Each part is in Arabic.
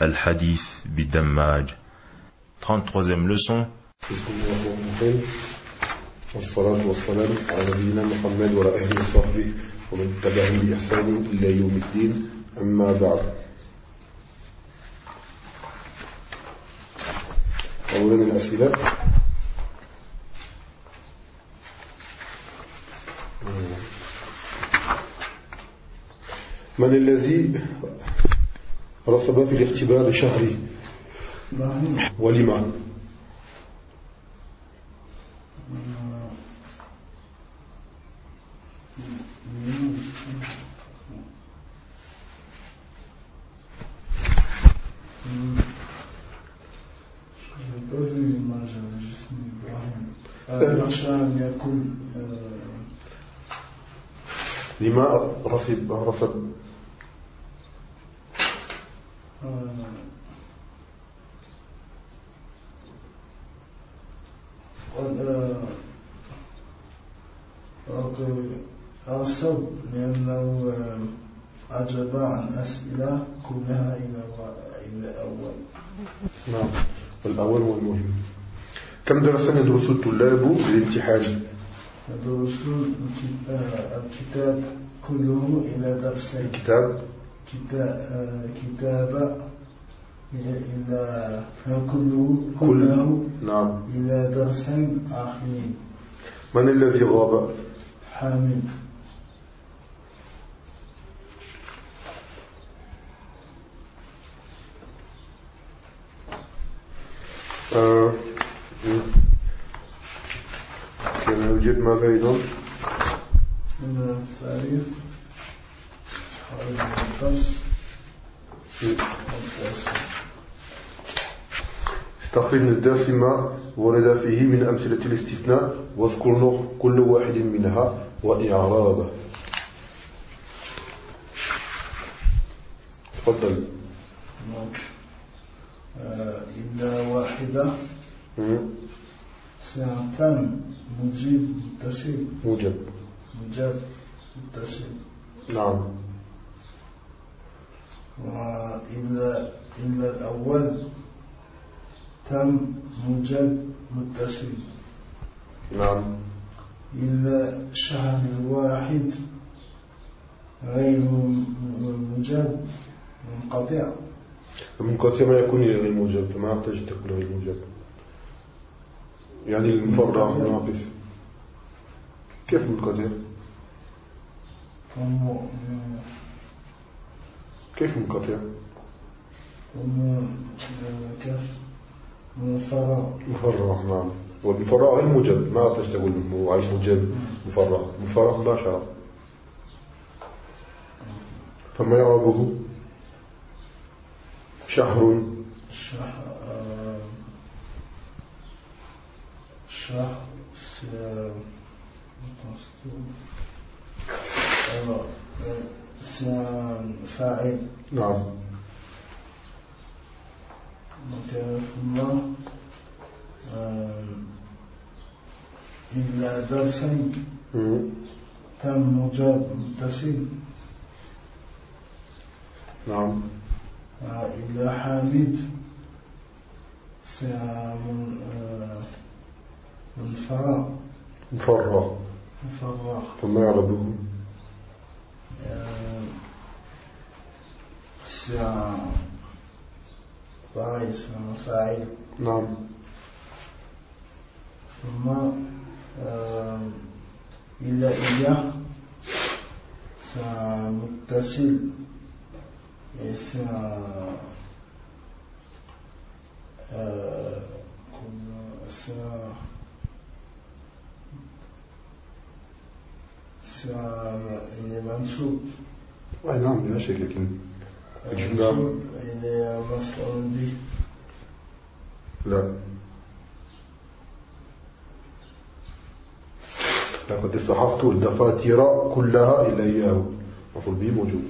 Al-Hadith Bidammaj. 33e leçon. والصلاة والسلام على نبينا محمد وعلى آله وصحبه ومن تبعهم بإحسان إلى يوم الدين أما بعد أولا الأسئلة من الذي رصب في الاختبار شهري ولما لما رصب رصب أرسل لأنه أجاب عن أسئلة كلها إلى الأول نعم الأول هو المهم. كم درسا يدرس الطلاب للامتحان؟ يدرس الكتاب كله إلى درسين. الكتاب كتاب إلى كله كله. نعم. إلى درسين آخرين. من الذي غاب حامد. آه. كان يوجد ماذا أيضا؟ الدرس استخرج من الدرس ما ورد فيه من أمثلة الاستثناء واذكر كل واحد منها وإعرابه. تفضل. إلا واحدة. ساعتان. مجيب متصل. موجب. مجاب متصل. نعم. وإلا إلا الأول تم موجب متصل. نعم. إلا شهر الواحد غير موجب منقطع. المنقطع ما يكون غير الموجب فما يحتاج تكون غير الموجب يعني المفرع ناقص كيف منقطع؟ كيف منقطع؟ كيف مفرع مفرع نعم. والمفرع غير موجب ما يحتاج تقول غير موجب مفرع مفرع مباشرة فما يعربه؟ شهر. شهر شهر سيان فاعل. نعم. ثم إلا درسين تم مجاب متصل. نعم. إلا حامد. منفرع مفرغ مفرغ ثم Euh, c'est un. Pareil, c'est un faïd. Non. Moi, euh, il a, il a, c'est un mutasil. Et c'est un. Euh, c'est un. منصوب أي نعم بلا شك لكن الجملة منصوب إلى مفعول به لا لقد صححت الدفاتر كلها إلا إياه مفعول به موجود.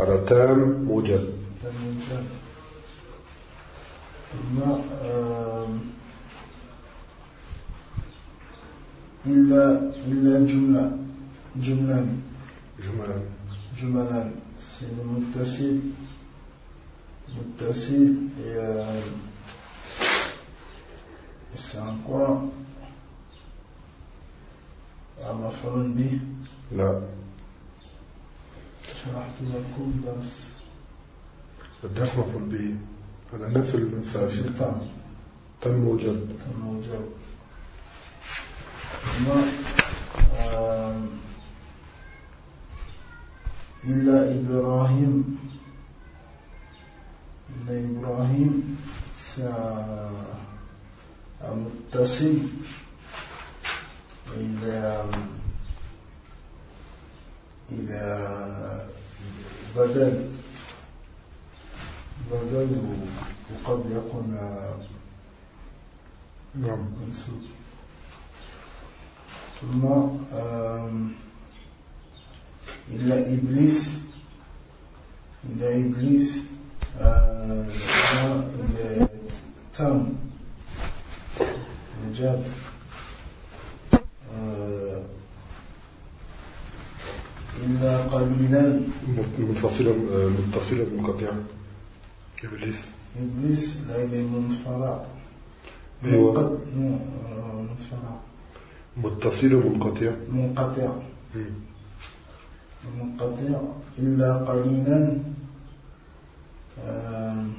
على تام موجب تم موجب ثم آم، إلا إلا جملة. muttasil et euh, et c'est un quoi? Un مفعول به لا شرحت لكم درس الدرس مفعول به هذا نفس المسافر الشيطان تم موجب ثم آم، إلا إبراهيم إلا إبراهيم متصل إلى إلى بدل بدل وقد يكون. نعم منسوب ثم آم، إلا إبليس إلا إبليس آه، إلا تم نجاب آه، إلا قليلا منفصلا متصلا منقطع إبليس إبليس لا إلى منفرع أيوة. منقط- آه، منفرع متصل منقطع. منقطع. منقطع. إلا قليلا. آم،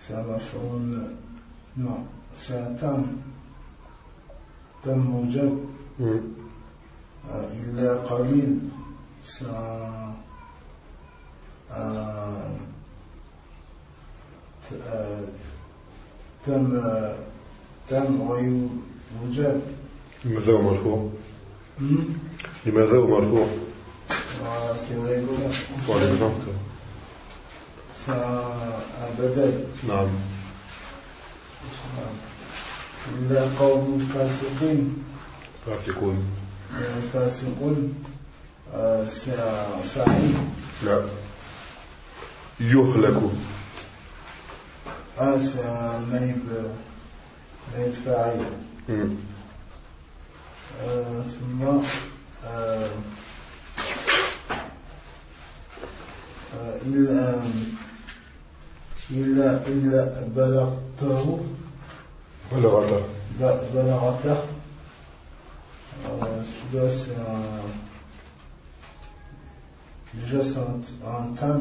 c'est un مفعول non c'est un تم موجب. آه، إلا قليل. un- آه، تم تم غير موجب لماذا هو مرفوع? لماذا هو مرفوع؟ un بدل نعم. إلا قوم فاسقين. فاسقون. فاسقون آه، c'est un فاعل لا. يخلق ah c'est un naïb naïb فاعل. آه، ثم آه، آه، إلا إلا بلغته بلغته euh, c'est un. Déjà c'est un, un un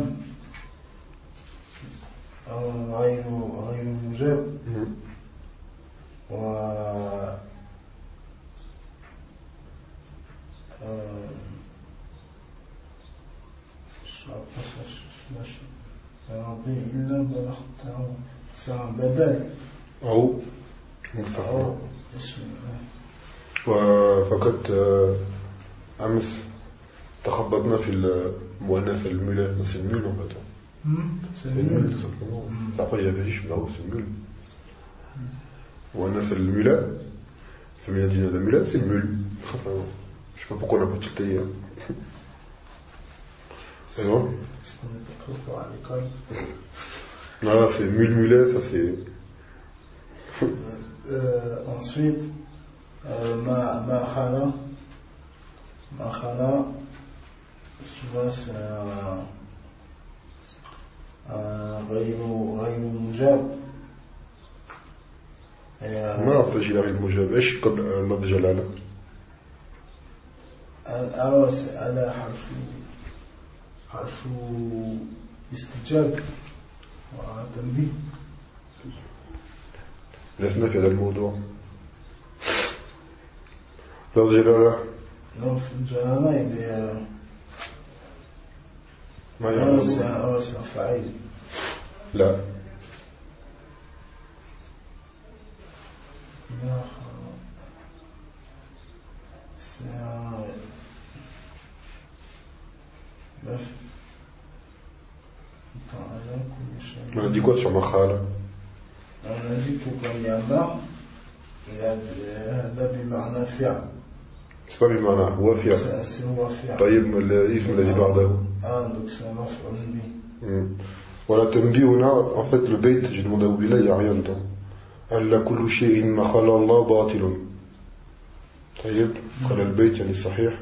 غير غير موجب Alors, B, إلا بلغته un بدل أو. مستقبل أو اسم وفقط آه، أمس تخبطنا في المؤنث المولى c'est nul en fait c'est c'est nul nul tout simplement Mm. C'est après il y avait riche là c'est nul مؤنث المولى féminin d'une de mulette c'est nul tout simplement je sais pas pourquoi on n'a pas tilté hein. c'est bon Parce qu'on n'est pas trop fort à l'école. Voilà, c'est mule mulet, ça c'est. Euh, ensuite, euh, ma, ma khala. Ma khala, tu vois, c'est un. un غير غير مجاب. Et, euh, ما أعطى جلال المجاب إيش قبل لفظ جلالة c'est على حرف حرف استجاب وتنبيه لسنا في هذا الموضوع. لفظ جلالة est euh, ما un, ah, c'est un فاعل. لا. C'est un. Neuf. على كل شيء On a dit quoi sur Makhala On a dit que quand il y a ma, il y a هذا بمعنى فعل C'est pas بمعنى هو فعل C'est c'est هو فعل طيب الاسم الذي بعده Ah, donc c'est un مفعول به مم. Voilà, Tumbi, on a, en fait, le bait, j'ai demandé à Oubila, il n'y a rien dedans. قال كل شيء ما خلا الله باطل. طيب قال البيت يعني صحيح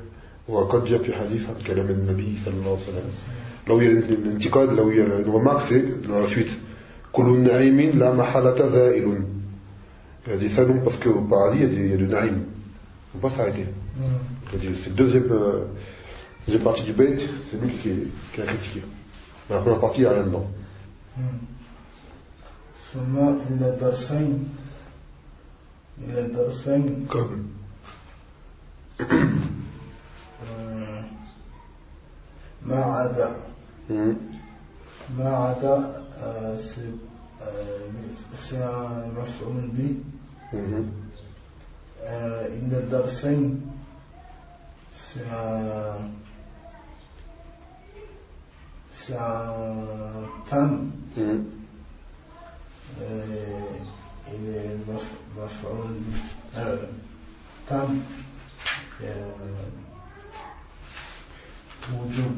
وقد يأتي حديثا كلام النبي صلى الله عليه وسلم. لو يريد الانتقاد لو يريد يعني ومقصد لأسويت كل نعيم لا محالة زائل هذه ثانون بس كيو بعالية دي يعني نعيم. بس عادي. هذه في الدوزيب زي بارتي دي بيت سي لوي كي كي كريتيكي لا بارتي على الله ثم إلى درسين إلى درسين comme آه، ما عدا. ما عدا آه، آه، مفعول به إلى الدرسين. c'est مفعول تم وجوب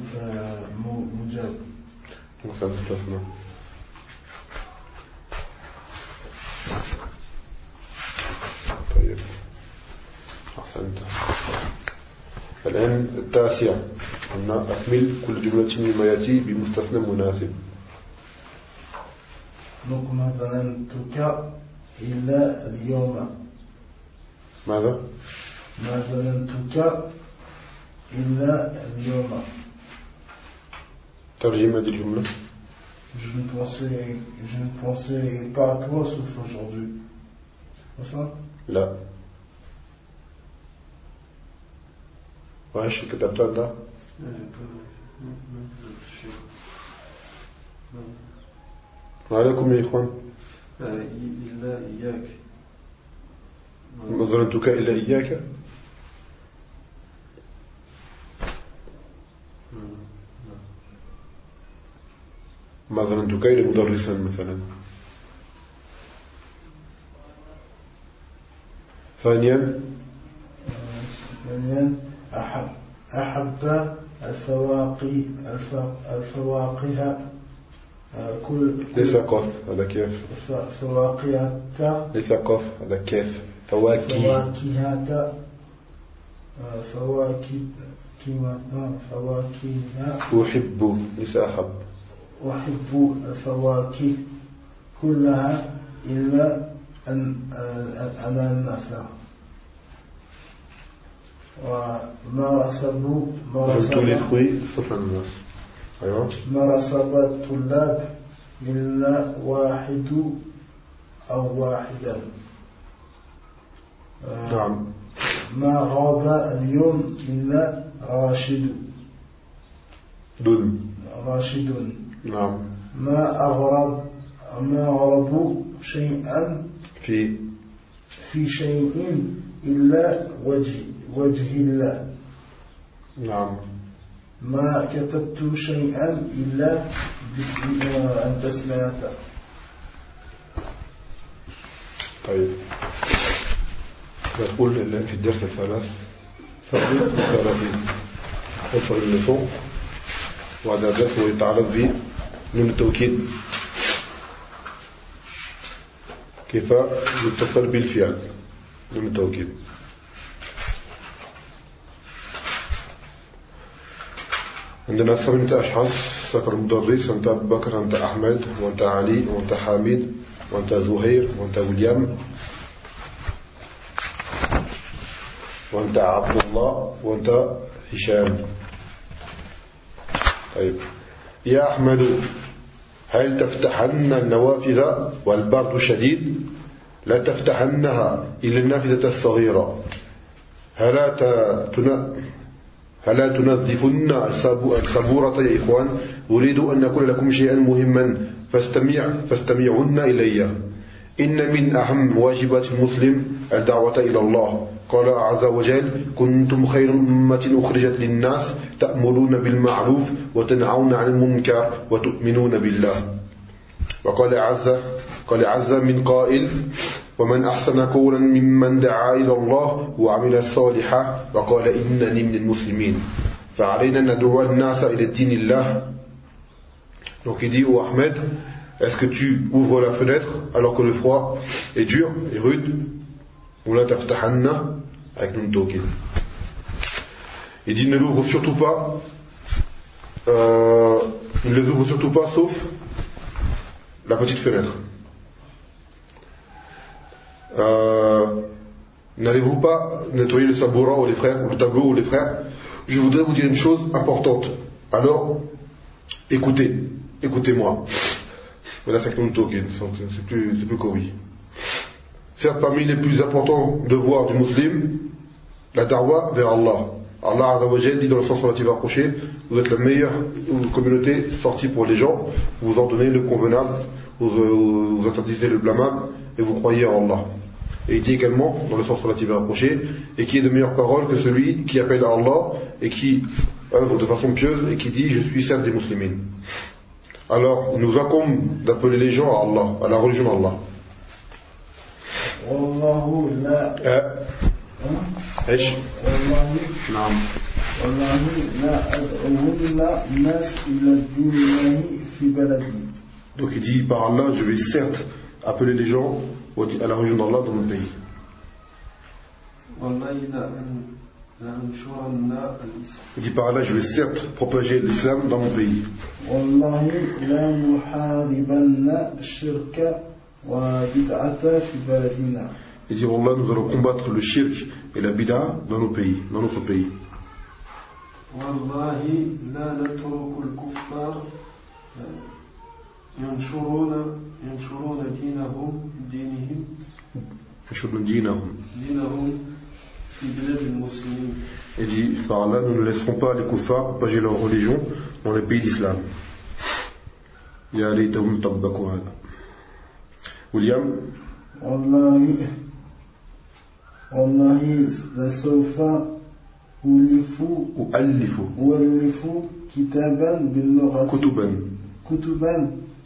مو- مجاب مثلا استثنى طيب. أحسنت الآن التاسع قلنا أكمل كل جملة مما يأتي بمستثنى مناسب. Donc ما ظننتك إلا اليوم ماذا؟ ما ظننتك إلا اليوم ترجمة الجملة. Je ne pensais je ne pensais pas à toi sauf aujourd'hui. C'est ça? لا. وإيش كتبت أنت؟ ما عليكم يا إخوان. إلا إياك ظننتك إلا إياك. ما ظننتك إلا مدرسا مثلا. ثانيا. ثانيا أحب أحب الفواقه آه، كل ليس قف هذا كيف؟ ف- فواكهة ليس قف هذا كيف؟ فواكه. فواكهة آه، فواكه كما- فواكه أحب ليس أحب. أحب الفواكه كلها إلا أن آه، الأناناس. ومرسب J'aime tous les fruits sauf l'ananas أيوة. مرسب الطلاب إلا واحد أو واحدا آه، نعم. ما غاب اليوم إلا راشد. دون. راشد. نعم. ما أغرب ما أغرب شيئا؟ في. في شيء إلا وجه وجه الله. نعم. ما كتبت شيئا إلا باسم آه، أنت سمعت طيب. نقول في الدرس الثلاث فرق الثلاثين أوصل اللسان وهذا درس يتعلق بنون التوكيد. كيف يتصل بالفعل؟ نون التوكيد. عندنا ثمانية أشخاص سفر المدرس أنت أبو بكر أنت أحمد وأنت علي وأنت حامد وأنت زهير وأنت ويليام وأنت عبد الله وأنت هشام. طيب. يا أحمد هل تفتحن النوافذ والبرد شديد؟ لا تفتحنها إلا النافذة الصغيرة. هلا هلا تنظفن السبو- السبورة يا إخوان. أريد أن أقول لكم شيئا مهما. فاستمع فاستمعن إلي. إن من أهم واجبات المسلم الدعوة إلى الله. قال عز وجل كنتم خير أمة أخرجت للناس تأمرون بالمعروف وتنعون عن المنكر وتؤمنون بالله. وقال عز قال عز من قائل ومن أحسن قولا ممن دعا إلى الله وعمل صالحا وقال إنني من المسلمين فعلينا ندعو الناس إلى الدين الله Donc il dit au Ahmed, est-ce que tu ouvres la fenêtre alors que le froid est dur et rude Ou là taftahanna avec nun tawkid. Il dit ne l'ouvre surtout pas, euh, ne les ouvre surtout pas sauf la petite fenêtre. Euh, N'allez-vous pas nettoyer le saboura ou les frères, ou le tableau ou les frères? Je voudrais vous dire une chose importante. Alors, écoutez, écoutez-moi. Voilà, c'est plus, c'est plus qu'oui. Certes, parmi les plus importants devoirs du musulman, la darwa vers Allah. Allah dit dans le sens relatif approché, vous êtes la meilleure communauté sortie pour les gens, vous en donnez le convenable, vous, euh, vous interdisez le blâmable et vous croyez en Allah et il dit également, dans le sens relativement rapproché, et qui est de meilleure parole que celui qui appelle à Allah et qui œuvre de façon pieuse et qui dit je suis saint des musulmans. Alors, il nous incombe d'appeler les gens à Allah, à la religion d'Allah. Euh. Donc il dit par Allah, je vais certes appeler les gens à la religion d'Allah dans mon pays. والله لأن- لأنشرن الإسلام Il dit par Allah, je vais certes propager l'islam dans mon pays. والله لا نحاربن الشرك وبدعة في بلدنا Il dit Allah, nous allons combattre le shirk et la bid'a dans nos pays, dans notre pays. والله لا نترك الكفار آه، ينشرون ينشرون دينهم دينهم. يشهدون دينهم. دينهم في بلاد المسلمين. Il dit par Allah, nous ne laisserons pas les kuffars propager leur religion dans les pays d'islam. يا ليتهم طبقوا هذا. William, والله والله لسوف ألف ألف أؤلف كتابا باللغة كتبا كتبا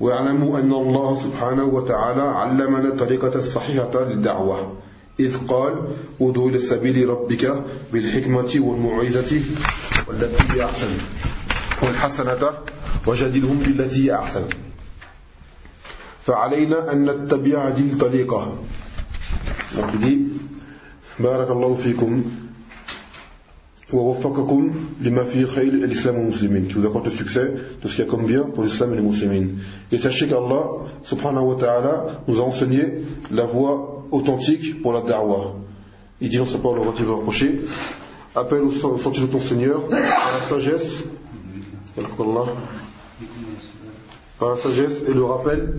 واعلموا أن الله سبحانه وتعالى علمنا الطريقة الصحيحة للدعوة. إذ قال ادعو إلى سبيل ربك بالحكمة والموعظة والتي هي أحسن. والحسنة وجادلهم بالتي هي أحسن. فعلينا أن نتبع هذه الطريقة. بارك الله فيكم. ووفقكم لما فيه خير الإسلام والمسلمين qui vous apporte le succès de ce qu'il y a comme bien pour l'islam et les musulmans et sachez qu'Allah subhanahu wa ta'ala nous a enseigné la voie authentique pour la da'wah il dit dans sa parole relative reproché appelle au sentier de ton Seigneur à la sagesse par la sagesse et le rappel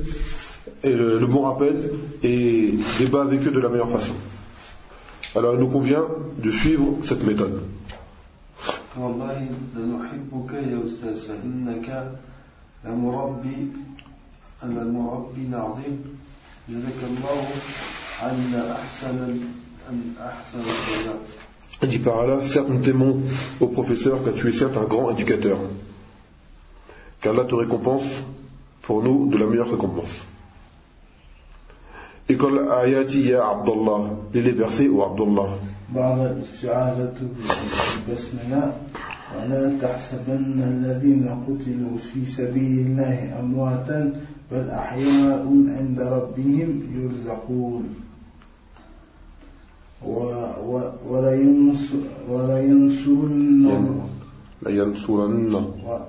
et le, le bon rappel et débat avec eux de la meilleure façon Alors il nous convient de suivre cette méthode. Il dit par là, certes nous t'aimons au professeur car tu es certes un grand éducateur. Car là te récompense pour nous de la meilleure récompense. Ayati ya Abdullah, lis les versets au Abdullah. بعد الاستعاذة بالبسملة ولا تحسبن الذين قتلوا في سبيل الله أمواتا بل أحياء عند ربهم يرزقون. ولينصرن لا ينصرن. و-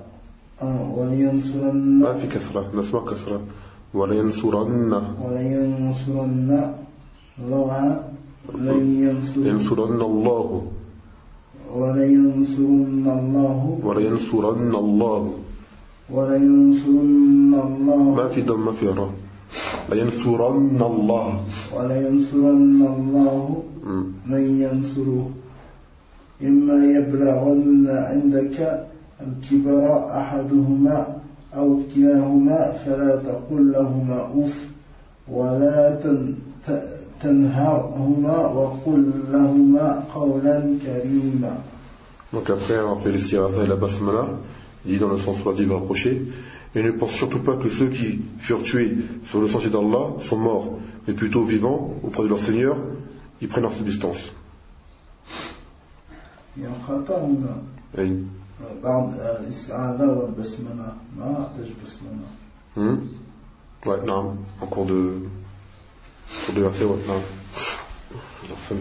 آه، ولينصرن ما في كسرة نسمع كسرة. ولا ينصرن ولينصرن الله. لينصرن الله. ولينصرن الله. ولينصرن الله. ولينصرن الله. ما في دم ما في راء لينصرن الله. ولينصرن الله. من ينصره إما يبلغن عندك الكبر أحدهما. أو كلاهما فلا تقل لهما أف ولا تن- ت- تنهرهما وقل لهما قولا كريما Donc après avoir fait l'istiratha et la basmala, il dit dans le sens relatif rapproché, et ne pense surtout pas que ceux qui furent tués sur le sentier d'Allah sont morts, mais plutôt vivants auprès de leur Seigneur, ils prennent leur distance. يعني خطأ هنا Et- بعض الاستعاذة والبسملة ما تجب بسملة Hmm Ouais, non, en cours de, cours de verset, ouais, non. Ahsant.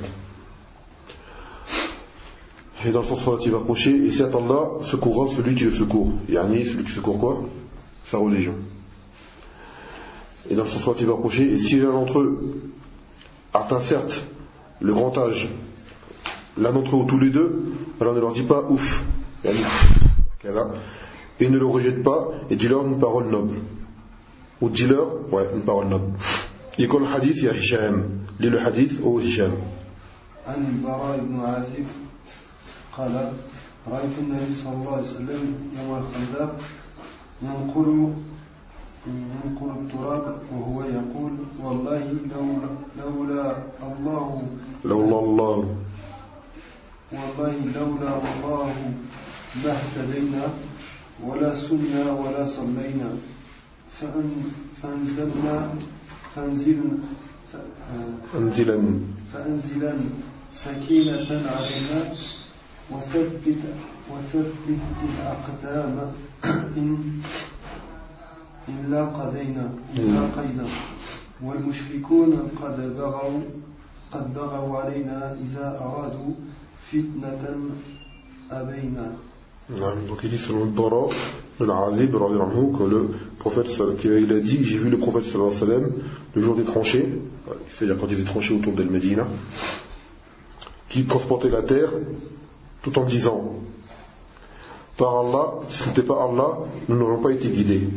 Et dans le sens relatif approché, et certes Allah secourra celui qui le secourt. Yani, celui qui secourt quoi Sa religion. Et dans le sens relatif approché, et si l'un d'entre eux atteint certes le grand âge, l'un d'entre eux ou tous les deux, alors ne leur dit pas ouf, yani, kaza, et ne le rejette pas, et dis-leur une parole noble. Ou dis-leur, ouais, une parole noble. يقول الحديث يا هشام لي le hadith au هشام عن البراء بن عازب قال رأيت النبي صلى الله عليه وسلم يوم الخندق ينقل ينقل التراب وهو يقول والله لولا, لولا الله لولا الله والله لولا الله ما اهتدينا ولا سمنا ولا صلينا. فأن فأنزلنا فأنزل ف- انزلا فأنزلا سكينة علينا. وثبت وثبت الأقدام. إن إن لاقينا إن لاقينا والمشركون قد بغوا قد بغوا علينا إذا أرادوا فتنة أبينا. Donc il dit selon le Bara, le Azib, radiyallahu anhu, que le prophète, qu'il a dit, j'ai vu le prophète sallallahu le jour des tranchées, c'est-à-dire quand il était tranché autour d'El Medina, qui transportait la terre tout en disant Par Allah, si ce n'était pas Allah, nous n'aurions pas été guidés,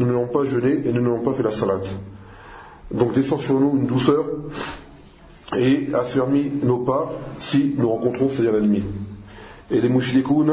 nous n'aurions pas jeûné et nous n'aurions pas fait la salade. Donc descend sur nous une douceur et affermis nos pas si nous rencontrons, c'est-à-dire l'ennemi. Et les mouchlikoun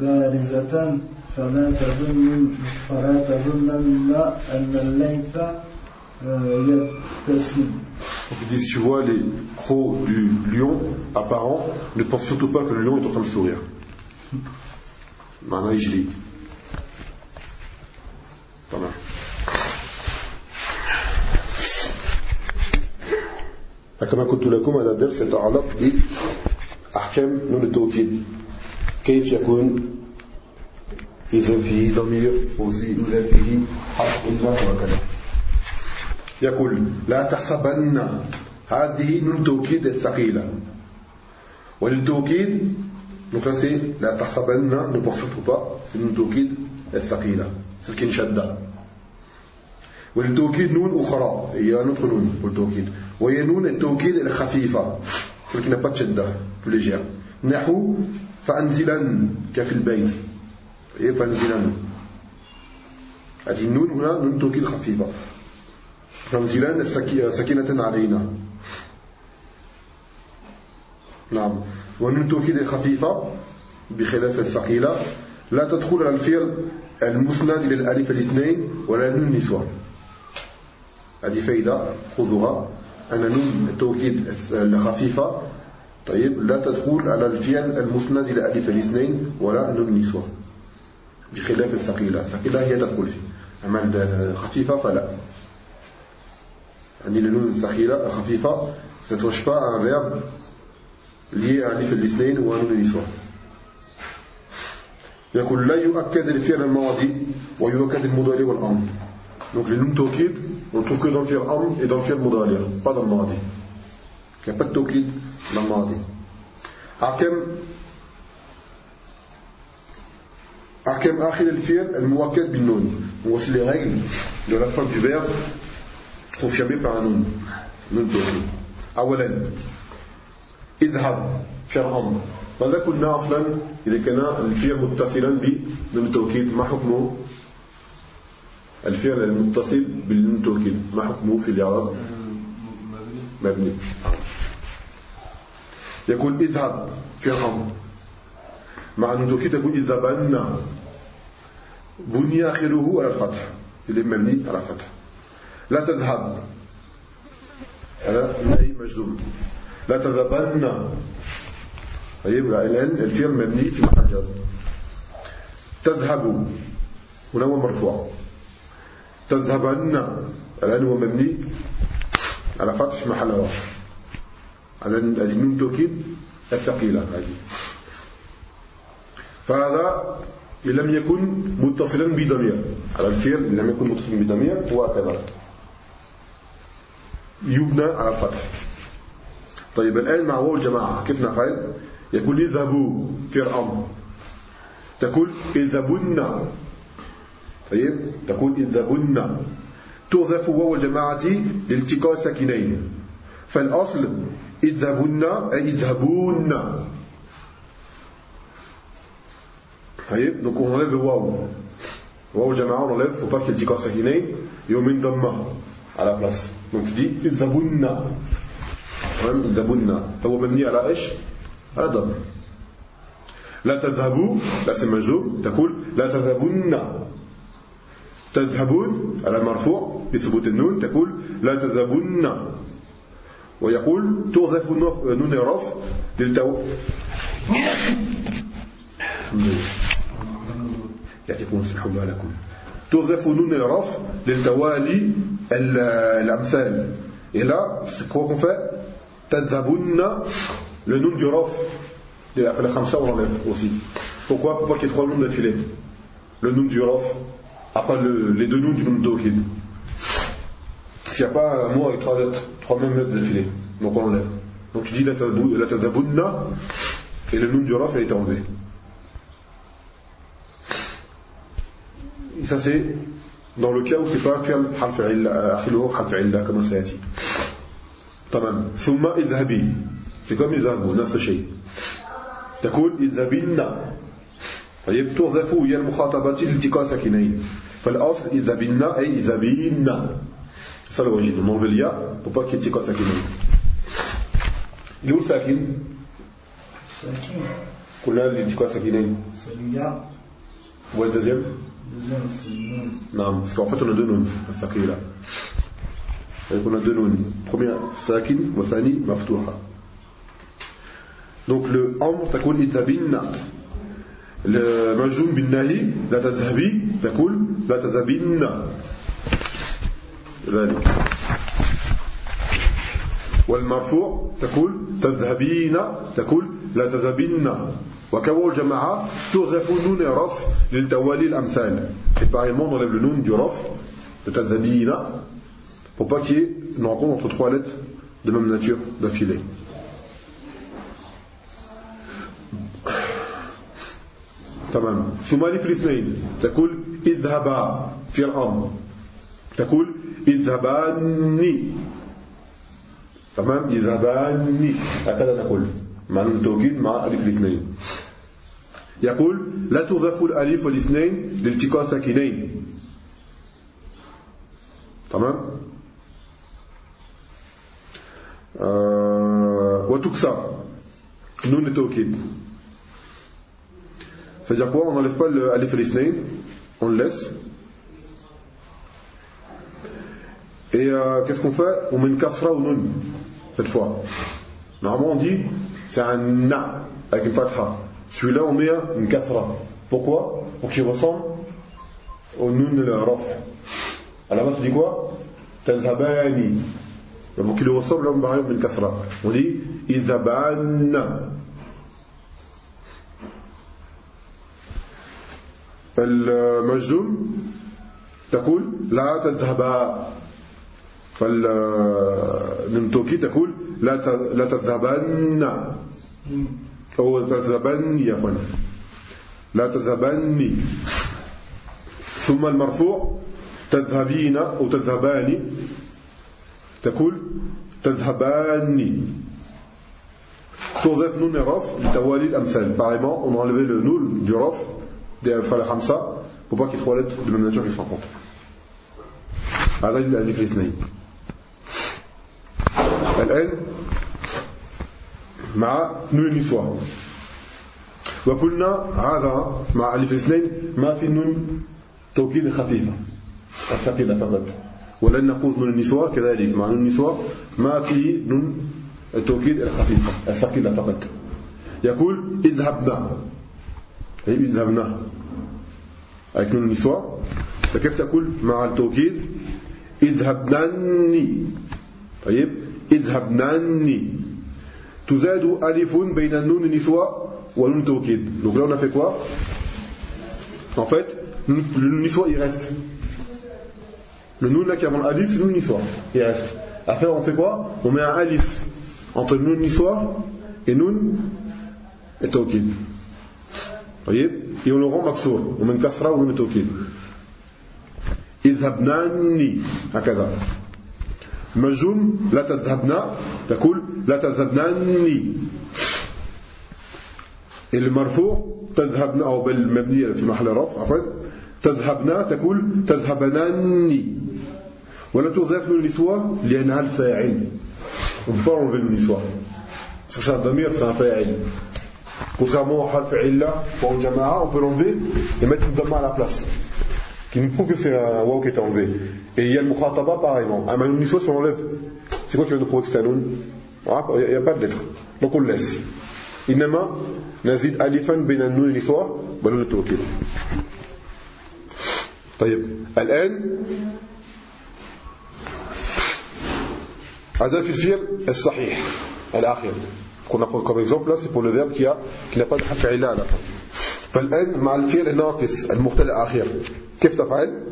بارزة فلا تظن فلا تظنن أن الليث آه، يبتسم Donc il dit si tu vois les crocs du lion apparent, ne pense surtout pas que le lion est en train de sourire. معناه يجري. تمام. كما قلت لكم هذا الدرس يتعلق بأحكام نون التوكيد كيف يكون إذا فيه ضمير وفي إذا فيه حرف إلا وكذا؟ يقول لا تحسبن هذه نون التوكيد الثقيلة. وللتوكيد ne pense surtout pas c'est une توكيد الثقيلة une شدة وللتوكيد نون أخرى هي autre نون توكيد وهي نون التوكيد الخفيفة pas de شدة plus légère نحو فأنزلا كما في البيت. هي فأنزلا؟ هذه النون هنا نون توكيد خفيفة. السكي- سكينة علينا. نعم. ونون توكيد الخفيفة بخلاف الثقيلة. لا تدخل على الفعل المسند إلى الألف الاثنين ولا نون النسوة هذه فائدة خذوها. أن نون التوكيد الخفيفة طيب لا تدخل على الفعل المسند إلى ألف الاثنين ولا النسوة بخلاف الثقيلة. الثقيلة هي تدخل فيه. أما الخفيفة فلا. يعني النون الثقيلة الخفيفة touche pas un verbe ou à un l'histoire. يقول لا يؤكد الفعل الماضي ويؤكد المضارع والأمر. Donc les noms tawkid on trouve que dans le fi'l amr et dans le fi'l pas dans le madi il n'y a pas de tawkid. Ahkam ahkam akhir al-fi'l al-muakkad bin nun voici les règles de la fin du verbe confirmé par un nun nun tawkid أولا اذهب فعل أمر. ماذا قلنا أصلا؟ إذا كان الفعل متصلا بنون التوكيد ما حكمه؟ الفعل المتصل بالنون التوكيد ما حكمه في الإعراب؟ مبني. يقول إذهب أمر مع نون التوكيد يقول اذهبن بني آخره على الفتح اللي مبني على الفتح. لا تذهب. هذا نهي مجزوم. لا تذهبن طيب الآن الفعل مبني في محل جر تذهب. هنا هو مرفوع. تذهبن الآن هو مبني على فتح محل رفع هذه من توكيد الثقيلة هذه. فهذا إن لم يكن متصلا بضمير على الفعل إن لم يكن متصلا بضمير هو هكذا يبنى على الفتح. طيب الآن مع واو الجماعة كيف نفعل؟ يقول اذهبوا الأمر تقول اذهبن. طيب تقول اذهبن. تغذف واو الجماعة لالتقاء ساكنين فالأصل اذهبن أي اذهبون. طيب donc on enlève le waouh waouh الجماعة on enlève faut pas qu'il y ait une dhamma à la place donc tu dis اذهبن. اذهبن هو مبني على إيش؟ على ضم. لا تذهبوا. لا سمجزوم تقول لا تذهبن. تذهبون. على مرفوع. بثبوت النون. تقول لا تذهبن. ويقول توظف نون رف للتو يعطيكم الحب لكم توظف نون الرف للتوالي الأمثال Et là, c'est quoi qu'on fait Tadhabunna, le nom du Raf. Il a fait la Khamsa, on l'enlève aussi. Pourquoi Pourquoi qu'il y ait trois noms d'affilée Le nom du Raf, après le, les deux noms du nom de Tawkid. S'il n'y a pas un mot avec trois lettres, trois mêmes lettres d'affilée, donc on l'enlève. Donc tu dis la Tadhabunna, et le nom du Raf, a été enlevé. Et ça c'est dans le cas où c'est pas فعل حرف علة آخره حرف علة كما سيأتي تمام ثم اذهبي c'est comme اذهبوا نفس الشيء تقول اذهبين طيب توظف هي المخاطبة لالتقاء ساكنين فالأصل اذهبين أي اذهبين ça le wajid on enlève l'ia pour pas qu'il y ait التقاء ساكنين il est où le sakin ساكن قلنا الالتقاء ساكنين c'est l'ia où est le deuxième deuxième c'est nun نعم parce qu'en fait on a deux nouns الثقيلة donc on a deux nouns première sakin وثاني مفتوحة donc le amr تقول اذهبن le majum بالنهي لا تذهبي تقول لا تذهبن ذلك. والمرفوع تقول تذهبين تقول لا تذهبن. وكواو الجماعة تغذف نون رف للتوالي الأمثال. Et pareillement on enlève le nun du raf de تذهبين. Pour pas qu'il y ait une rencontre entre trois lettres de même nature d'affilée. تمام ثم الف الاثنين تقول اذهبا في الامر تقول اذهباني. تمام؟ يذهبان هكذا نقول. مع التوكيد مع ألف الاثنين. يقول لا تضاف الألف والاثنين لالتقاء ساكنين. تمام؟ آه وتكسر. نون التوكيد. C'est-à-dire quoi On n'enlève pas le alif al on le laisse. Et euh, qu'est-ce qu'on fait On met une kasra au nun, cette fois. Normalement on dit, c'est un na, avec une fatha. Celui-là on met une kasra. Pourquoi Pour qu'il ressemble au nun le raf. À la base on dit quoi Tazhabani. Donc il ressemble à un من كسرة on dit إذهبان المجزوم تقول لا تذهبا فالنمتوكي تقول لا لا تذهبن. أو تذهبن يا لا تذهبني ثم المرفوع تذهبين أو تذهبان. تقول تذهبان. توظف نون رف لتوالي الأمثال pareillement on a enlevé le nul du raf des alpha khamsa pour pas qu'il y ait trois lettres de même nature qui se rencontrent هذا الاثنين الآن مع نون النسوة وقلنا هذا مع ألف الاثنين ما في نون توكيد خفيفة. الثقيلة فقط. ولن نقول نون النسوة كذلك مع نون النسوة ما في نون التوكيد الخفيفة الثقيلة فقط. يقول اذهبنا. طيب اذهبنا. avec نون النسوة فكيف تقول مع التوكيد اذهبنني طيب. اذهبنني تزاد ألف بين النون النسوة ونون التوكيد donc là on a fait quoi en fait le niswa il reste le nun là qui a avant alif c'est nun niswa il reste après on fait quoi on met un alif entre nun niswa et nun et tawkid طيب et on le rend maksour on met une kasra ou une tawkid اذهبناني هكذا مجزوم لا تذهبنا تقول لا تذهبناني. المرفوع تذهبنا أو بالمبنية في محل رفع عفوا. تذهبنا تقول تذهبناني. ولا تضيف للنسوة لأنها الفاعل. ضرر للنسوة سيسا الضمير سيسا فاعل. كنت خاموه حرف علة وجماعة وفرنفين يمتل الضمع على بلاس qui nous prouve que c'est un waw qui est enlevé et il y a le mukhataba pareillement un manu nisoir si on l'enlève c'est quoi qui vient de prouver que c'est un nun il n'y a pas de lettre donc on le laisse إنما نزيد ألفا بين النون والنسوة ونون التوكيد طيب الآن هذا في الفعل الصحيح الآخر qu'on a comme exemple c'est pour le verbe qui a qui n'a pas de حرف على la fin فالآن مع الفعل الناقص المختل الآخر كيف تفعل؟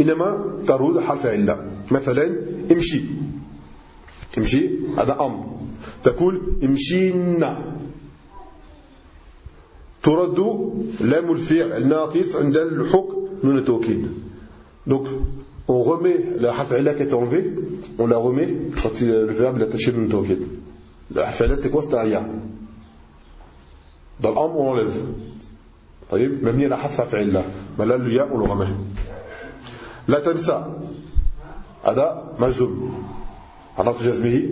إنما ترد حرف علة مثلا امشي. امشي؟ هذا أمر. تقول امشينا. ترد لام الفعل الناقص عند الحكم نون التوكيد donc on remet la حرف علة كي تنفي on la remet quand le verbe est attaché نون التوكيد la حرف علة c'est quoi? C'est un dans l'âme on enlève طيب مبني على حذف فعل ما لا الياء remet لا تنسى هذا مجزوم على جزمه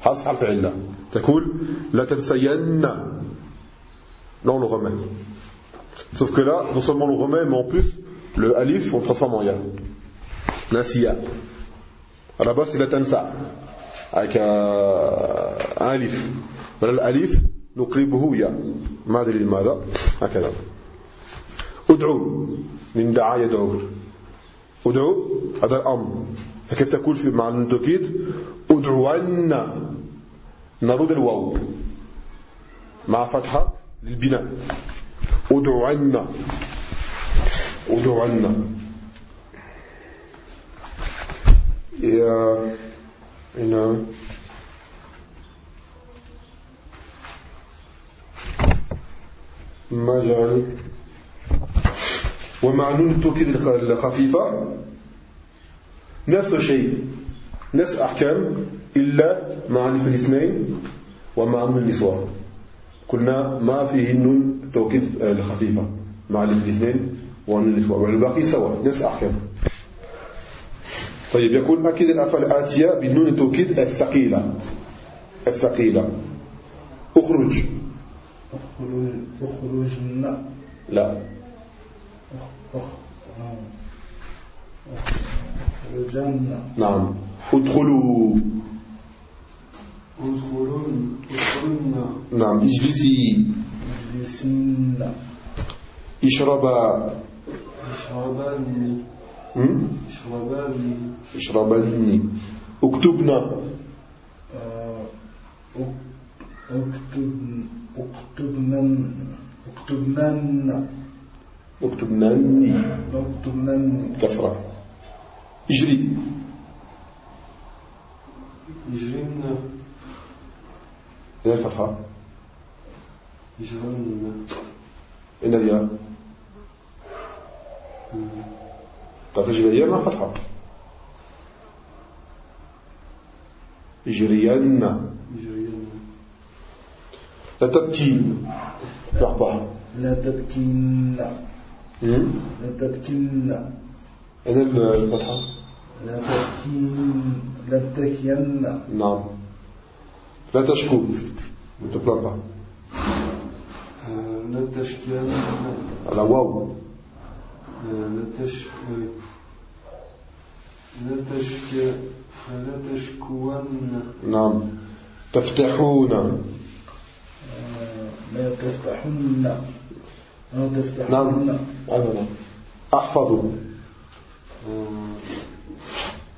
حذف حرف علة تقول لا تنسين Non, on le remet. Sauf que là, non seulement on le remet, mais en plus, le alif, on le transforme en ya. Nasiya. À la base, c'est la tansa. Avec un, un alif. Voilà l'alif, نقلبه يا ما أدري لماذا هكذا ادعو من دعا يدعو ادعو هذا الأمر. فكيف تقول في مع التوكيد ادعونا. نرد الواو. مع فتحة للبناء. ادعو عنا ادعو عنا يا هنا. ما جعل ومع نون التوكيد الخفيفة نفس الشيء نفس أحكام إلا مع الاثنين ومع النسوان. قلنا ما فيه النون التوكيد الخفيفة مع الاثنين والباقي سواء نفس أحكام. طيب يقول أكيد الأفعال الآتية بالنون التوكيد الثقيلة. الثقيلة. أخرج. أخرجنا لا. أخرجنا نعم. ادخلوا. ادخلون ادخلنا نعم. اجلسي. مجلسنا اشربا اشرباني؟ اشرباني اشربني. اكتبنا. آه، أك- اكتب اكتبنن اكتبنن اكتبناني اكتبنن كسرة. اجري يجرين هنا الفتحة. يجرين هنا الياء. تتجري الياء مع فتحة يجرين لا تبكي يحبها لا تبكين لا. تبكين هنا الفتحة لا تبكين لا. تبكين نعم. لا تشكو. ne te plains pas لا. تشكين على واو. لا تش لا تشك لا تشكون نعم. تفتحون. آه، لا تفتحن نعم. هذا نعم أحفظ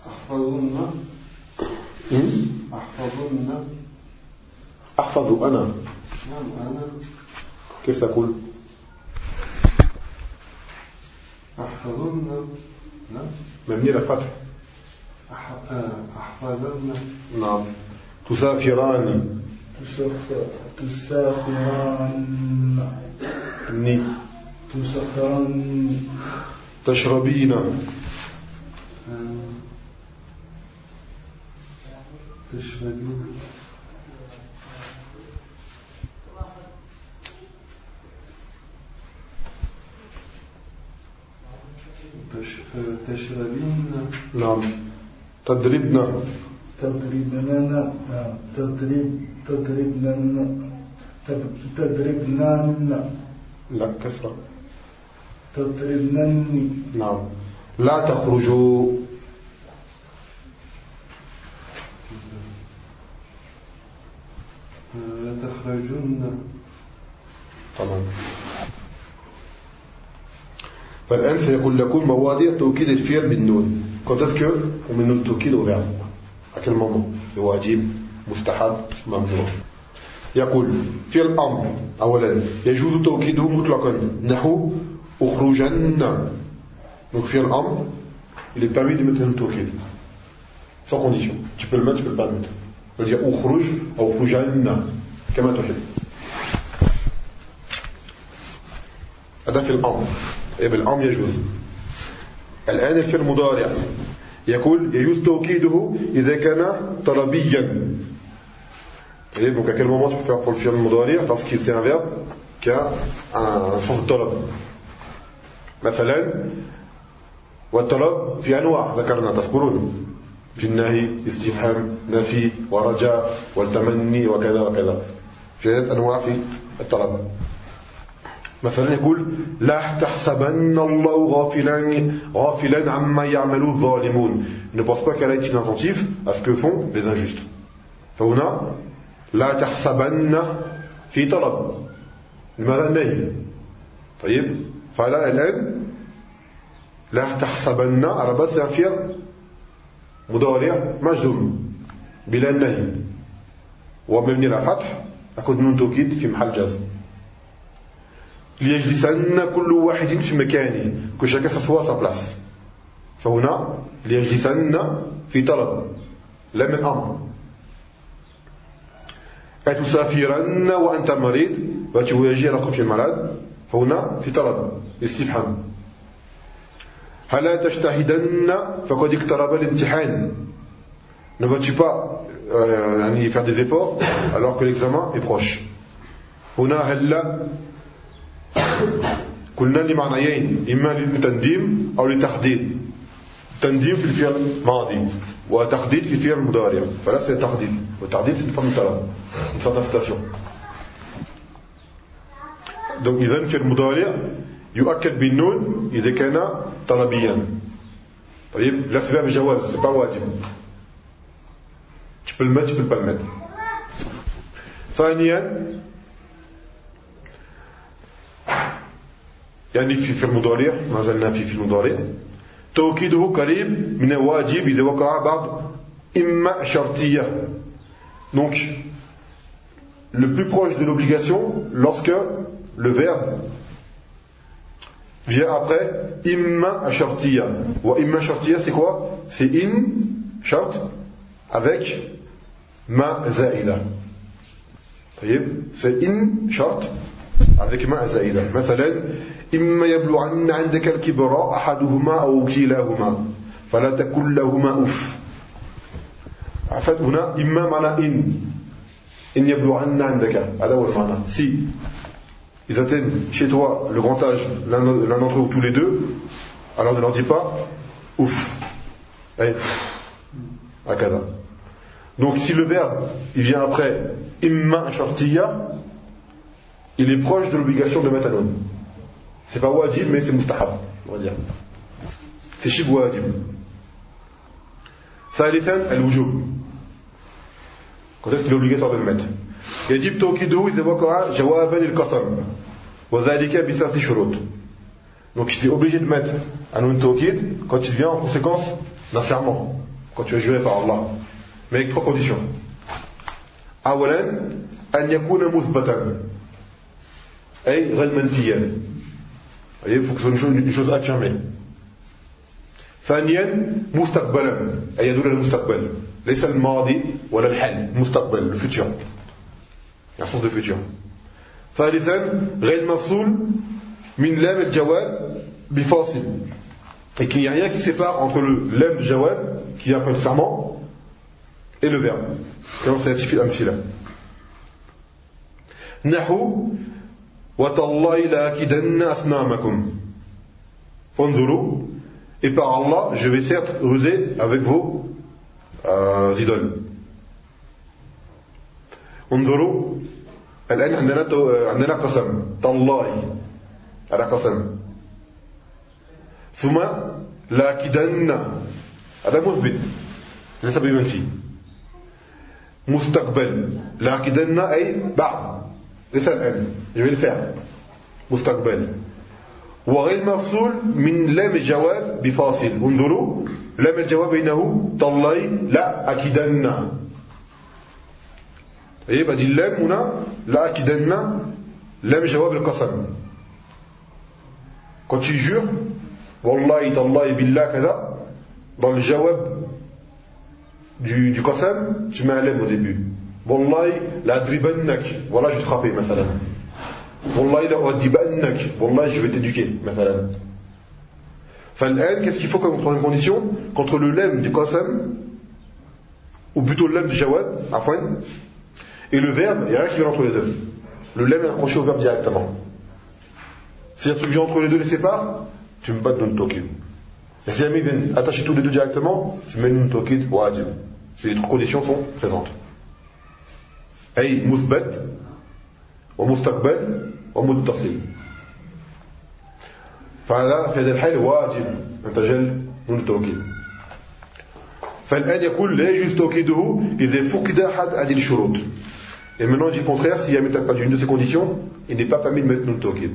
أحفظن هم؟ أحفظن أحفظ أنا. نعم أنا. كيف تقول؟ أحفظن نعم. مبني للفتح أح- آه، أحفظن نعم. تسافران. تسافر تسافران ني. تسافران تشربين. تشربين. تش- تشربين. نعم. تضربن تضربننا آه، تضرب تضربنن لا كسرة تضربنني نعم. لا تخرجوا. لا تخرجن. تمام فالآن سيقول لكم مواضيع توكيد الفعل بالنون. que on met notre توكيد à quel moment واجب مستحب ممنوع. يقول فعل الأمر أولا يجوز توكيده مطلقا. نحو أخرجن. Donc فعل الأمر il est permis de mettre un توكيد. Sans condition. Tu peux le mettre tu peux le pas mettre. Tu peux dire أخرج أو أخرجن. كما تحب. هذا في الأمر. إيه بالأمر يجوز. الآن الفعل المضارع. يقول يجوز توكيده إذا كان طلبيا. Et donc à quel moment tu peux faire pour le fi'l mudari' lorsqu'il c'est un verbe qui a un sens de talab. مثلا والطلب في أنواع ذكرنا تذكرون في النهي استفهام نفي ورجاء والتمني وكذا وكذا في عدة أنواع في الطلب مثلا يقول لا تحسبن الله غافلا غافلا عما يعمل الظالمون ne pense pas qu'elle est inattentif à ce que font les injustes. فهنا لا تحسبن في طلب. لماذا النهي طيب فلا الآن لا تحسبن بس فعل مضارع مجزوم بلا النهي ومبني على فتح أكون نون توكيد في محل جزم. ليجلسن كل واحد في مكانه chacun s'assoit à sa place فهنا ليجلسن في طلب لا من أمر. أتسافرن وأنت مريض وتواجه رقم في المرض هنا في طلب استفهام هل تجتهدن فقد اقترب الامتحان. Ne vas-tu pas euh, يعني faire des efforts alors que l'examen est proche. هنا هل قلنا لمعنيين إما للتنديم أو للتحديد. تنديم في الفعل الماضي وتحديد في الفعل المضارع c'est une forme de talab une forme d'incitation donc إذن في المضارع يؤكد بالنون إذا كان طلبيا. طيب لا c'est verbe جواز c'est pas واجب. Peux pas le mettre. ثانيا يعني في في المضارع ما زلنا في في المضارع توكيده قريب من الواجب إذا وقع بعد imma shartiya. Donc, le plus proche de l'obligation lorsque le verbe vient après imma shartiya. Wa imma shartiya, c'est quoi C'est in, shart, avec ma zaïla. C'est in, shart, avec ma zaïla. مثلا إما يبلغن عندك الكبراء أحدهما أو كلاهما فلا تكن لهما أف En fait, هنا إما معنى إن إن يبلغن عندك هذا هو المعنى si ils atteignent chez toi le grand âge l'un d'entre vous tous les deux alors ne leur dis pas ouf allez هكذا donc si le verbe il vient après imma shartiya il est proche de l'obligation de mettre un nom c'est pas wajib mais c'est mustahab on va dire c'est shib wajib ثالثا الوجوب quand est-ce qu'il est obligatoire de le mettre يجب توكيده إذا وقع جوابا للقسم وذلك بثلاث شروط donc il est obligé de mettre un nom tawkid quand il vient en conséquence d'un serment quand tu es juré par Allah mais avec trois conditions أولا أن يكون مثبتا أي غير منفيا il faut que ce soit une chose, une chose affirmée ثانيا مستقبلا أي يدل على المستقبل ليس الماضي ولا الحال مستقبل le futur un sens de futur ثالثا غير مفصول من لام الجواب بفاصل et qu'il n'y a rien qui sépare entre le lem du jawab qui est après le serment et le verbe comme c'est suffit d'amthila نحو وتالله لأكيدن أصنامكم. فانظروا. Et par Allah je vais certes ruser avec vos euh, idoles. انظروا. الآن عندنا قسم. تالله. على قسم. ثم لأكيدن هذا مثبت. ليس بمنفي. مستقبل. لأكيدن أي بعد. ليس الآن je vais le faire مستقبل وغير مفصول من لام الجواب بفاصل. انظروا لام الجواب بينه طلي لا أكيدن. يبقى دي اللام هنا لا أكيدن. لام الجواب القسم. Quand tu jures والله تالله بالله كذا dans le jawab du, du qasam tu mets un lemme au début. Wallahi, la dribannak. Voilà, je vais te frapper, mathalan. Wallahi, la adibannak. Wallahi, je vais t'éduquer, mathalan. Fal'an, qu'est-ce qu'il faut comme troisième condition Contre le lem du qasam, ou plutôt le lem du jawad, afwan, et le verbe, il n'y a rien qui vient entre les deux. Le lem est accroché au verbe directement. C'est-à-dire, vient entre les deux les sépare, tu me bats d'un tokid. Et si jamais ils viennent attacher tous les deux directement, tu mets une tokid wajib. Si les trois conditions sont présentes. أي مثبت ومستقبل ومتصل. فهذا في هذا الحال واجب أن تجل نون التوكيد. فالآن يقول لا يجوز توكيده إذا فقد أحد هذه الشروط. Et maintenant, le contraire, s'il n'y a pas d'une de ces conditions, il n'est pas permis de mettre nun tawkid.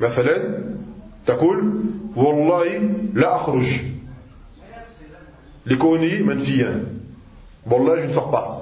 مثلا تقول والله لا أخرج لكوني منفيا والله je ne sors pas.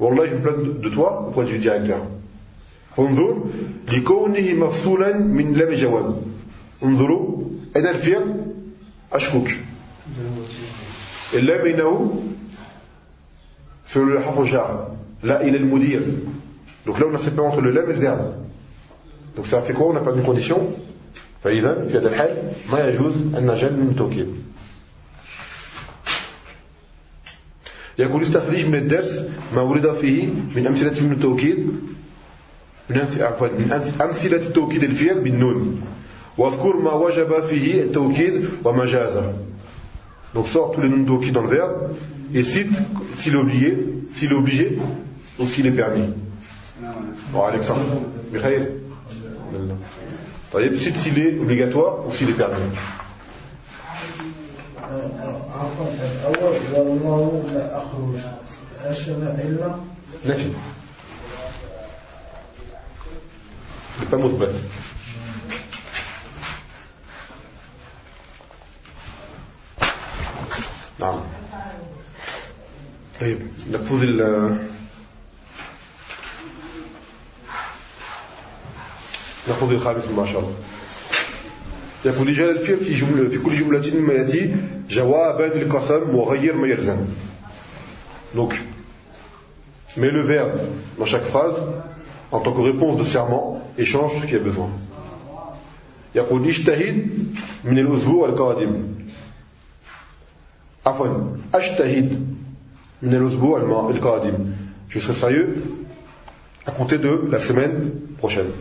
والله je me plains de toi auprès du directeur. انظر لكونه مفصولا من لام جواب انظروا أين الفعل أشكوك اللام بينه في الحرف الجار لا إلى المدير donc là on a séparé entre le lam et le verbe. Donc ça fait quoi? On n'a pas de condition. فإذا في هذا الحال ما يجوز أن نجل من توكيد يقول استخرج من الدرس ما ورد فيه من أمثلة من التوكيد من عفوا من أمثلة التوكيد الفعل بالنون واذكر ما وجب فيه التوكيد وما جاز Donc sort tous les nundoki dans le verbe et cite s'il est obligé, s'il est obligé ou s'il est permis. Bon, Alexandre. Mikhail. طيب cite s'il est obligatoire ou s'il est permis. عفوا الأول والله لا أخرج أشنا إلا نفي pas نعم. طيب نفوذ ال نفوذ الخامس المباشرة يقول رجال الفعل في جملة في كل جملة ما يأتي جوابا للقسم وغير ما يلزم donc mets le verbe dans chaque phrase en tant que réponse de serment et change ce qu'il y a besoin يقول اجتهد من الأسبوع القادم عفوا أجتهد من الأسبوع القادم je serai sérieux à compter de la semaine prochaine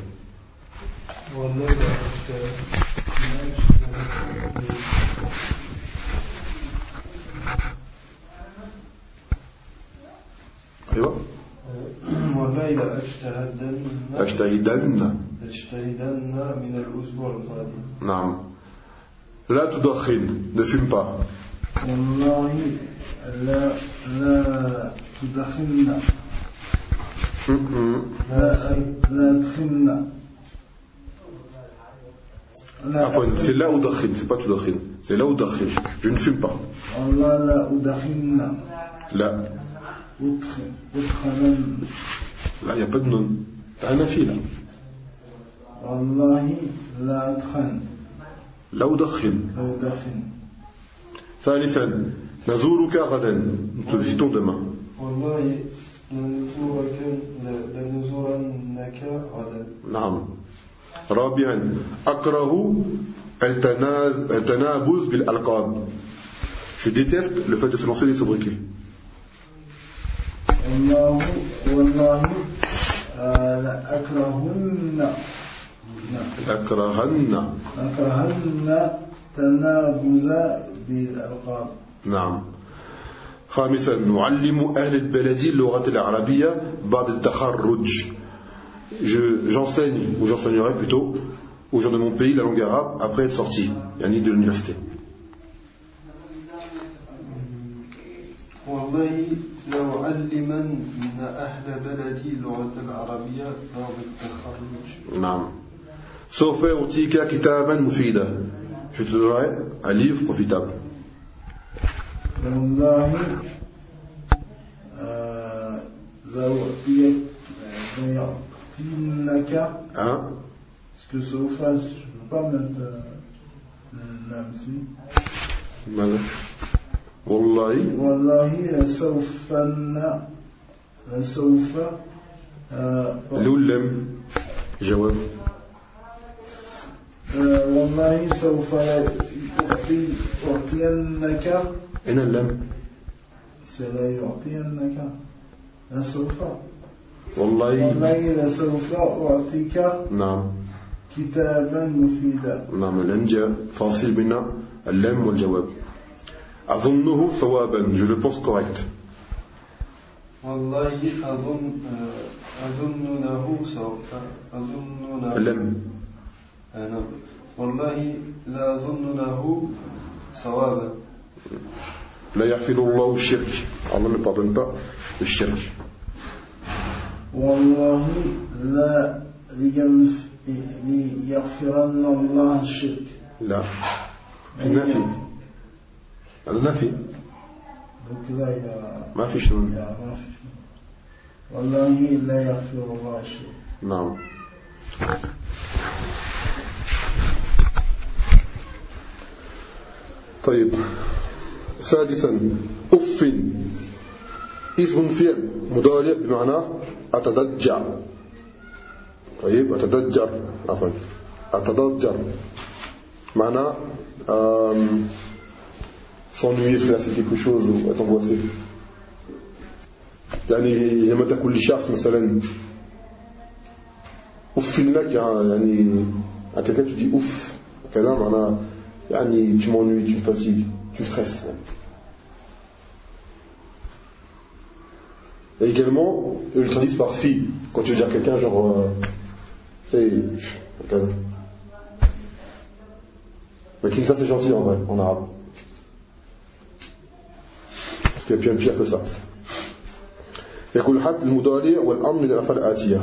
والله لا أيوة أجتهدن أجتهدن. أجتهدن من الأسبوع القادم. نعم. لا تدخن. Ne fume pas. والله لا لا hum. لا لا عفوا c'est là où دخن c'est pas تدخن c'est là où دخن je ne fume pas. لا أدخلنا لا أدخل أدخلن là. Il n'y a pas de non t'as un afi là. والله لا أدخل là où دخن لا أدخل ثالثا نزورك غدا nous te visitons demain. والله لنزورك لنزورنك غدا نعم رابعا أكره التنابز بالألقاب. Je déteste le fait de se lancer des sobriquets. والله والله آه، أكرهن. أكرهن. أكرهن تنابز بالألقاب. نعم. خامسا نعلم أهل البلد اللغة العربية بعد التخرج. Je- j'enseigne ou j'enseignerai plutôt aux gens de mon pays la langue arabe après être sorti yani de l'université والله لو علمن أهل بلدي اللغة العربية بعد التخرج نعم سوف أعطيك كتابا مفيدا je te donnerai un livre profitable والله آه، لو أعطيك ليعطينك hein? Parce que سوف je ne peux pas mettre euh, l'âme ici. ماذا والله والله لسوف ن- لسوف آه، لولم جواب آه، والله سوف أعطي أعطينك أين اللم سلا يعطينك لسوف والله. والله لسوف أعطيك نعم. كتابا مفيدا. نعم الأنجا فاصل بين اللام والجواب. أظنه ثوابا je le pense correct. والله أظن أظنه سوف أظنه. اللام. أنا والله لا أظنه صوابا لا يحفظ الله الشرك. Allah ne pardonne pas le shirk. والله لا ليغفرن الله الشرك. لا. y a, ما في شنو. والله لا يغفر الله الشرك نعم. طيب. سادسا أف. اسم فعل مضارع بمعنى أتضجع طيب أتضجر عفوا أتضجر معنى euh, s'ennuyer c'est c'est quelque chose ou être angoissé يعني لما تقول لشخص مثلا اف لك يعني à quelqu'un tu dis ouf كذا معناها يعني tu m'ennuies tu me fatigues tu stresses. Et également, ils le traduisent par fille. Quand tu veux dire quelqu'un, genre, euh, tu sais, mais ça c'est gentil en vrai, en arabe. Parce qu'il y a bien pire que ça. يقول حد المضارع والأمر من الأفعال الآتية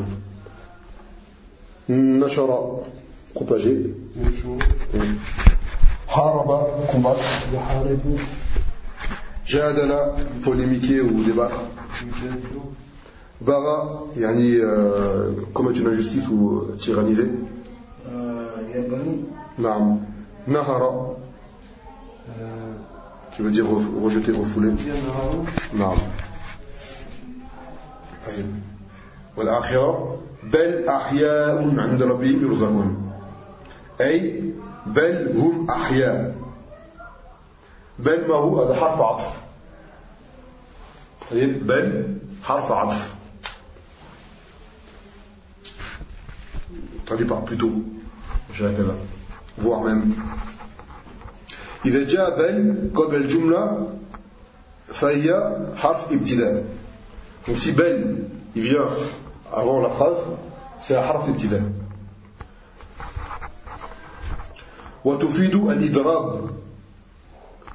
نشر propagé حارب combattre يحارب جادل polémiquer ou débattre bara يعني commettre une injustice ou tyranniser نعم نهر qui veut dire rejeter, refouler? نعم والآخرة بل أحياء عند ربهم يرزقون أي بل هم أحياء بل ما هو هذا حرف عطف طيب بل حرف عطف. طريبا بلتو مش هكذا فوا من إذا جاء بل قبل الجملة فهي حرف ابتداء. وسي بل يفيان avant la phrase c'est حرف ابتداء. وتفيد الإضراب.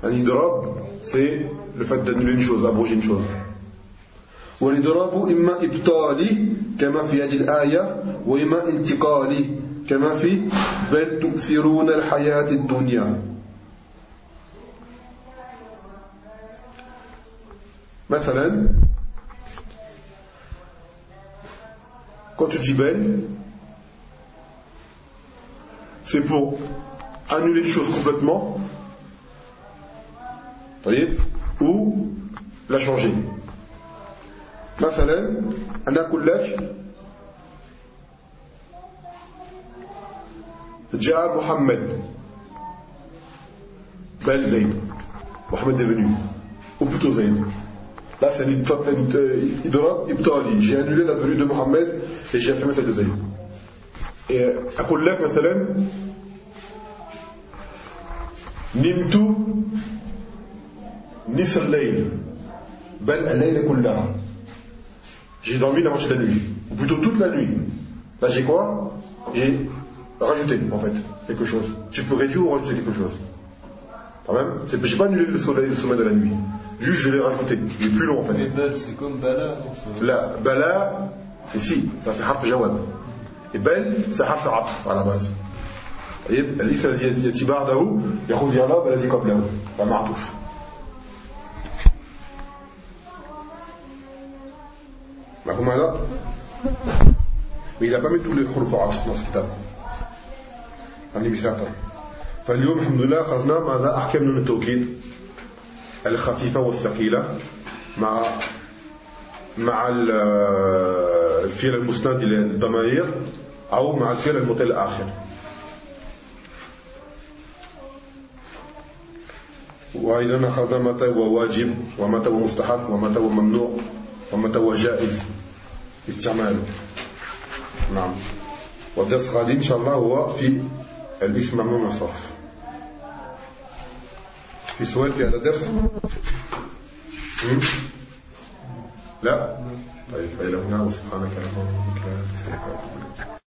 الإضراب c'est le fait d'annuler une chose. والإضراب إما إبطالي كما في هذه الآية وإما انتقالي كما في بل تؤثرون الحياة الدنيا. مثلا quand tu dis belle c'est pour annuler une chose complètement voyez ou la changer. مثلا أنا أقول لك جاء محمد. بل زيد. محمد بن أو وبتو زيد. لا سيدي طب إضراب إبطالي جاء نولي لأبريو دو محمد جاء في مثل زيد أقول لك مثلا نمت نصر الليل بل الليل كلها J'ai dormi la moitié de la nuit. Ou plutôt toute la nuit. Là, j'ai quoi J'ai rajouté, en fait, quelque chose. Tu peux réduire ou rajouter quelque chose. Quand même, j'ai pas annulé le sommeil, le sommeil de la nuit. Juste, je l'ai rajouté. Il est plus long, en fait. c'est comme Bala. Là, Bala, c'est si. Ça fait Haf Jawad. Et Bel, c'est Haf Raf, à la base. Vous voyez, elle dit, il y a Tibar Daou, il revient là, ben, Balazi Koblaou. La Martouf. هذا؟ Mais il n'a pas mis tous les حروف عطف dans ce kitab. عندي مساحة فاليوم الحمد لله أخذنا ماذا؟ أحكام نون التوكيد. الخفيفة والثقيلة مع مع الفعل المسند للضمائر أو مع الفعل المطل الآخر. وأيضا أخذنا متى هو واجب ومتى هو مستحب ومتى هو ممنوع ومتى هو جائز. استعماله نعم. والدرس الغادي إن شاء الله هو في الإسم ممنوع من الصرف. في سؤال في هذا الدرس لا؟ طيب فإلى هنا وسبحانك اللهم وبحمدك. لا أنت